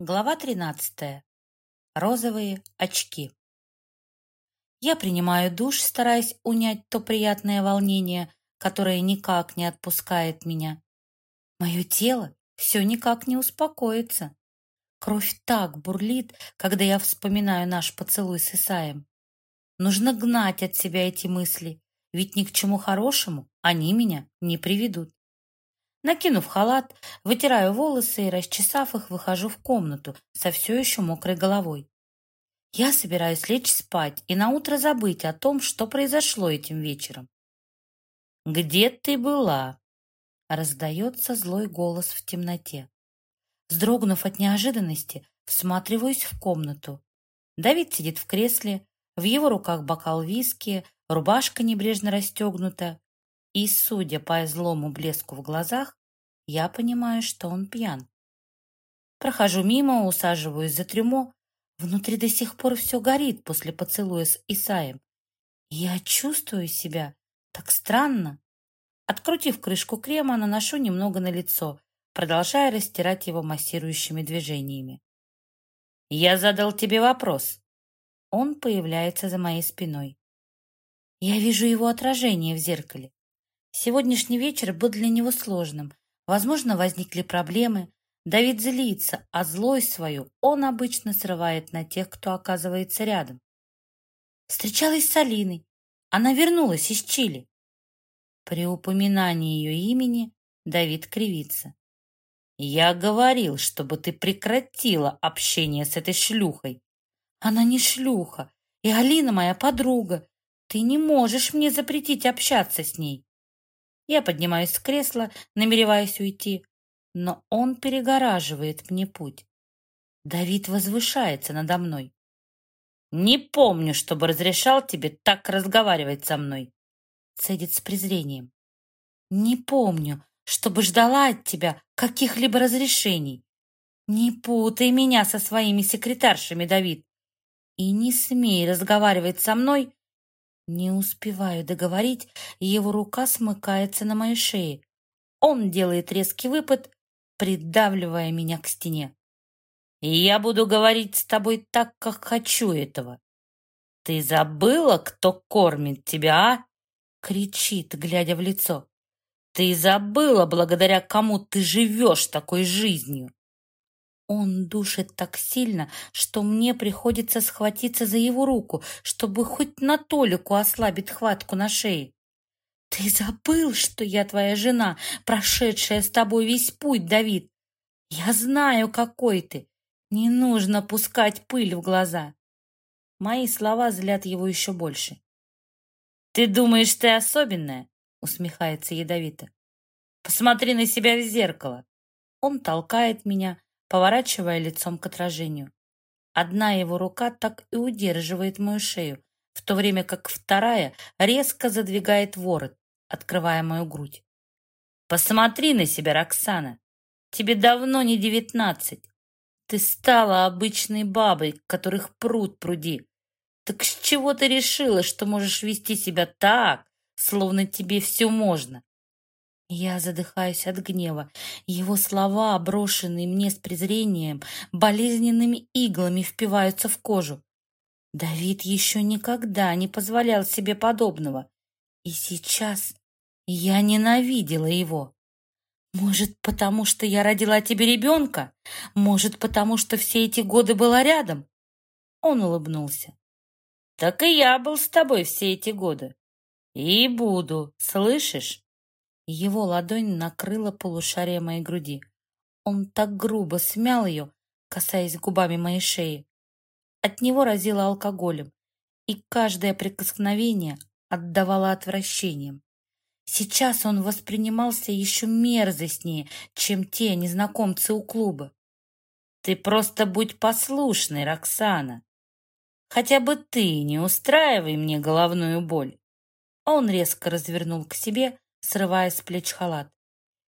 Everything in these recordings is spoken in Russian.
Глава 13. Розовые очки. Я принимаю душ, стараясь унять то приятное волнение, которое никак не отпускает меня. Мое тело все никак не успокоится. Кровь так бурлит, когда я вспоминаю наш поцелуй с Исаем. Нужно гнать от себя эти мысли, ведь ни к чему хорошему они меня не приведут. Накинув халат, вытираю волосы и, расчесав их, выхожу в комнату со все еще мокрой головой. Я собираюсь лечь спать и наутро забыть о том, что произошло этим вечером. «Где ты была?» Раздается злой голос в темноте. Вздрогнув от неожиданности, всматриваюсь в комнату. Давид сидит в кресле, в его руках бокал виски, рубашка небрежно расстегнута, и, судя по злому блеску в глазах, я понимаю, что он пьян. Прохожу мимо, усаживаюсь за трюмо. Внутри до сих пор все горит после поцелуя с Исаем. Я чувствую себя так странно. Открутив крышку крема, наношу немного на лицо, продолжая растирать его массирующими движениями. «Я задал тебе вопрос». Он появляется за моей спиной. Я вижу его отражение в зеркале. Сегодняшний вечер был для него сложным. Возможно, возникли проблемы. Давид злится, а злость свою он обычно срывает на тех, кто оказывается рядом. Встречалась с Алиной. Она вернулась из Чили. При упоминании ее имени Давид кривится. «Я говорил, чтобы ты прекратила общение с этой шлюхой». «Она не шлюха, и Алина моя подруга. Ты не можешь мне запретить общаться с ней». Я поднимаюсь с кресла, намереваясь уйти, но он перегораживает мне путь. Давид возвышается надо мной. «Не помню, чтобы разрешал тебе так разговаривать со мной», цедит с презрением. «Не помню, чтобы ждала от тебя каких-либо разрешений. Не путай меня со своими секретаршами, Давид, и не смей разговаривать со мной не успеваю договорить, его рука смыкается на моей шее. Он делает резкий выпад, придавливая меня к стене. Я буду говорить с тобой так, как хочу этого. Ты забыла, кто кормит тебя, а? Кричит, глядя в лицо. Ты забыла, благодаря кому ты живешь такой жизнью. Он душит так сильно, что мне приходится схватиться за его руку, чтобы хоть на толику ослабить хватку на шее. Ты забыл, что я твоя жена, прошедшая с тобой весь путь, Давид. Я знаю, какой ты. Не нужно пускать пыль в глаза. Мои слова злят его еще больше. Ты думаешь, ты особенная? Усмехается ядовито. Посмотри на себя в зеркало. Он толкает меня, поворачивая лицом к отражению. Одна его рука так и удерживает мою шею, в то время как вторая резко задвигает ворот, открывая мою грудь. «Посмотри на себя, Роксана! Тебе давно не девятнадцать. Ты стала обычной бабой, которых пруд пруди. Так с чего ты решила, что можешь вести себя так, словно тебе все можно? Я задыхаюсь от гнева. Его слова, брошенные мне с презрением, болезненными иглами впиваются в кожу. Давид еще никогда не позволял себе подобного. И сейчас я ненавидела его. Может, потому что я родила тебе ребенка? Может, потому что все эти годы была рядом? Он улыбнулся. Так и я был с тобой все эти годы. И буду, слышишь? Его ладонь накрыла полушарие моей груди. Он так грубо смял ее, касаясь губами моей шеи. От него разило алкоголем, и каждое прикосновение отдавало отвращением. Сейчас он воспринимался еще мерзостнее, чем те незнакомцы у клуба. «Ты просто будь послушной, Роксана. Хотя бы ты не устраивай мне головную боль». Он резко развернул к себе, срывая с плеч халат.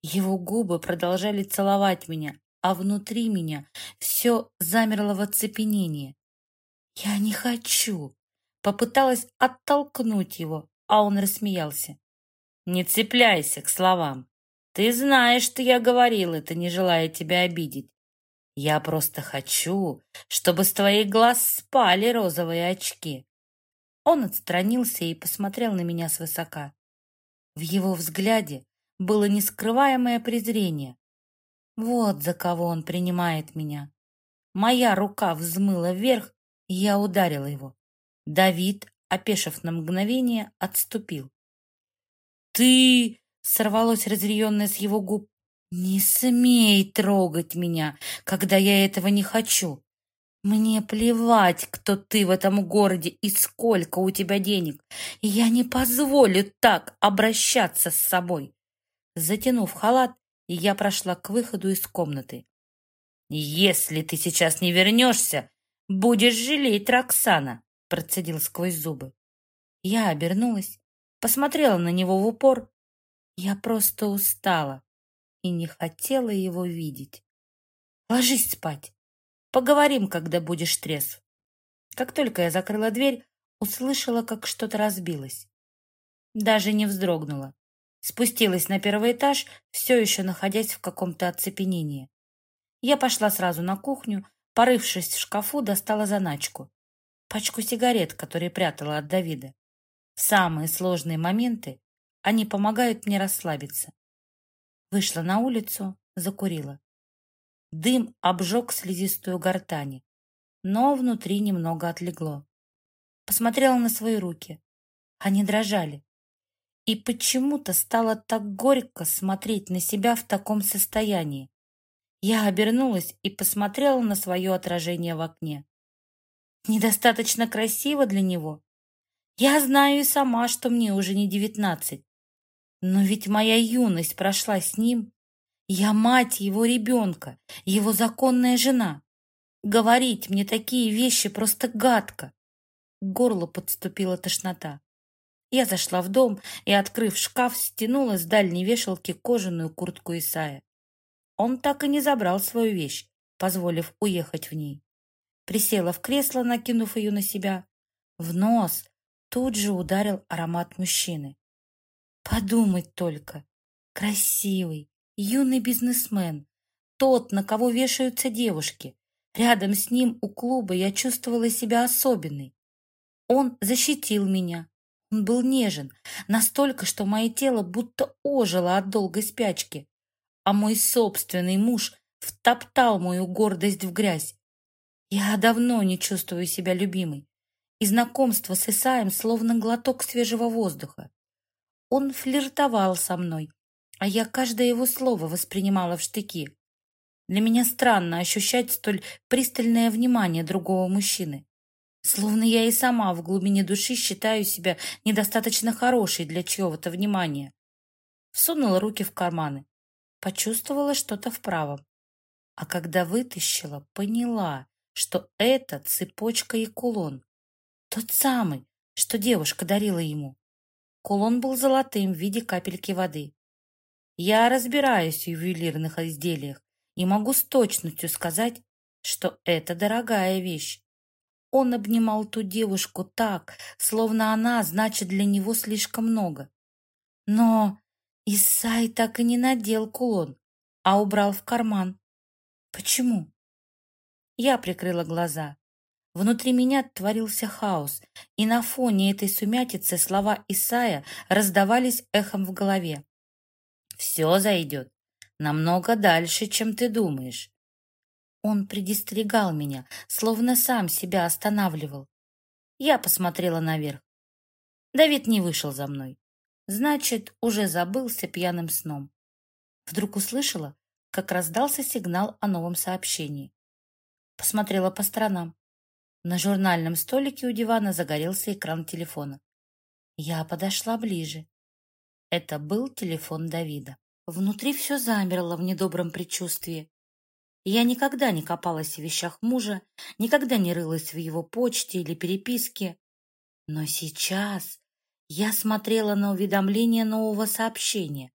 Его губы продолжали целовать меня, а внутри меня все замерло в оцепенении. «Я не хочу!» Попыталась оттолкнуть его, а он рассмеялся. «Не цепляйся к словам. Ты знаешь, что я говорил это, не желая тебя обидеть. Я просто хочу, чтобы с твоих глаз спали розовые очки. Он отстранился и посмотрел на меня свысока. В его взгляде было нескрываемое презрение. Вот за кого он принимает меня. Моя рука взмыла вверх, и я ударила его. Давид, опешив на мгновение, отступил. «Ты...» — сорвалось разъяренное с его губ. «Не смей трогать меня, когда я этого не хочу. Мне плевать, кто ты в этом городе и сколько у тебя денег. Я не позволю так обращаться с собой». Затянув халат, я прошла к выходу из комнаты. «Если ты сейчас не вернешься, будешь жалеть Роксана», процедил сквозь зубы. Я обернулась, посмотрела на него в упор. Я просто устала и не хотела его видеть. Ложись спать. Поговорим, когда будешь трезв. Как только я закрыла дверь, услышала, как что-то разбилось. Даже не вздрогнула. Спустилась на первый этаж, все еще находясь в каком-то оцепенении. Я пошла сразу на кухню, порывшись в шкафу, достала заначку. Пачку сигарет, которые прятала от Давида. Самые сложные моменты они помогают мне расслабиться. Вышла на улицу, закурила. Дым обжег слизистую гортани, но внутри немного отлегло. Посмотрела на свои руки. Они дрожали. И почему-то стало так горько смотреть на себя в таком состоянии. Я обернулась и посмотрела на свое отражение в окне. Недостаточно красиво для него. Я знаю и сама, что мне уже не девятнадцать. Но ведь моя юность прошла с ним. Я мать его ребенка, его законная жена. Говорить мне такие вещи просто гадко. К горлу подступила тошнота. Я зашла в дом и, открыв шкаф, стянула с дальней вешалки кожаную куртку Исая. Он так и не забрал свою вещь, позволив уехать в ней. Присела в кресло, накинув ее на себя. В нос тут же ударил аромат мужчины. Подумать только. Красивый, юный бизнесмен. Тот, на кого вешаются девушки. Рядом с ним у клуба я чувствовала себя особенной. Он защитил меня. Он был нежен, настолько, что мое тело будто ожило от долгой спячки. А мой собственный муж втоптал мою гордость в грязь. Я давно не чувствую себя любимой. И знакомство с Исаем словно глоток свежего воздуха. Он флиртовал со мной, а я каждое его слово воспринимала в штыки. Для меня странно ощущать столь пристальное внимание другого мужчины. Словно я и сама в глубине души считаю себя недостаточно хорошей для чьего-то внимания. Всунула руки в карманы. Почувствовала что-то в правом. А когда вытащила, поняла, что это цепочка и кулон. Тот самый, что девушка дарила ему. Кулон был золотым в виде капельки воды. Я разбираюсь в ювелирных изделиях и могу с точностью сказать, что это дорогая вещь. Он обнимал ту девушку так, словно она значит для него слишком много. Но Исай так и не надел кулон, а убрал в карман. Почему? Я прикрыла глаза. Внутри меня творился хаос, и на фоне этой сумятицы слова Исая раздавались эхом в голове. «Все зайдет намного дальше, чем ты думаешь». Он предистерегал меня, словно сам себя останавливал. Я посмотрела наверх. Давид не вышел за мной. Значит, уже забылся пьяным сном. Вдруг услышала, как раздался сигнал о новом сообщении. Посмотрела по сторонам. На журнальном столике у дивана загорелся экран телефона. Я подошла ближе. Это был телефон Давида. Внутри все замерло в недобром предчувствии. Я никогда не копалась в вещах мужа, никогда не рылась в его почте или переписке. Но сейчас я смотрела на уведомление нового сообщения,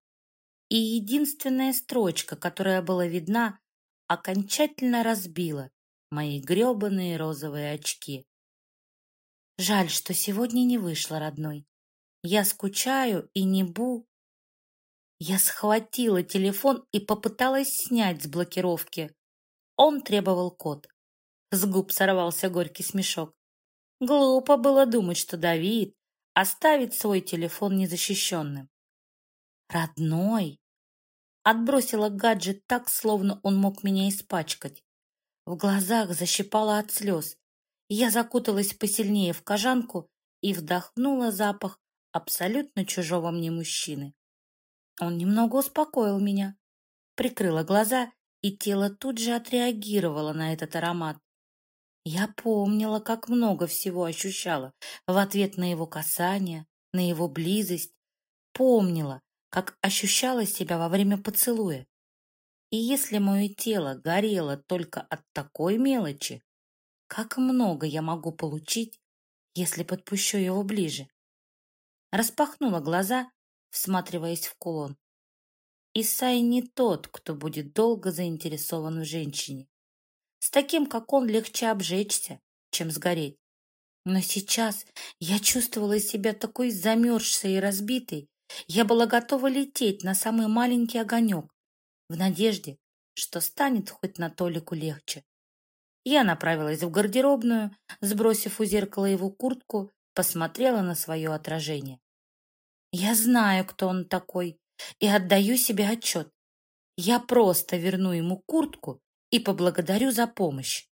и единственная строчка, которая была видна, окончательно разбила мои гребаные розовые очки. Жаль, что сегодня не вышло, родной. Я скучаю и не бу. Я схватила телефон и попыталась снять с блокировки. Он требовал код. С губ сорвался горький смешок. Глупо было думать, что Давид оставит свой телефон незащищенным. Родной. Отбросила гаджет так, словно он мог меня испачкать. В глазах защипала от слез. Я закуталась посильнее в кожанку и вдохнула запах абсолютно чужого мне мужчины. Он немного успокоил меня. Прикрыла глаза, и тело тут же отреагировало на этот аромат. Я помнила, как много всего ощущала в ответ на его касание, на его близость. Помнила, как ощущала себя во время поцелуя. И если мое тело горело только от такой мелочи, как много я могу получить, если подпущу его ближе? Распахнула глаза, всматриваясь в кулон. Исай не тот, кто будет долго заинтересован в женщине. С таким, как он, легче обжечься, чем сгореть. Но сейчас я чувствовала себя такой замерзшей и разбитой. Я была готова лететь на самый маленький огонек, в надежде, что станет хоть на толику легче. Я направилась в гардеробную, сбросив у зеркала его куртку, посмотрела на свое отражение. Я знаю, кто он такой, и отдаю себе отчет. Я просто верну ему куртку и поблагодарю за помощь.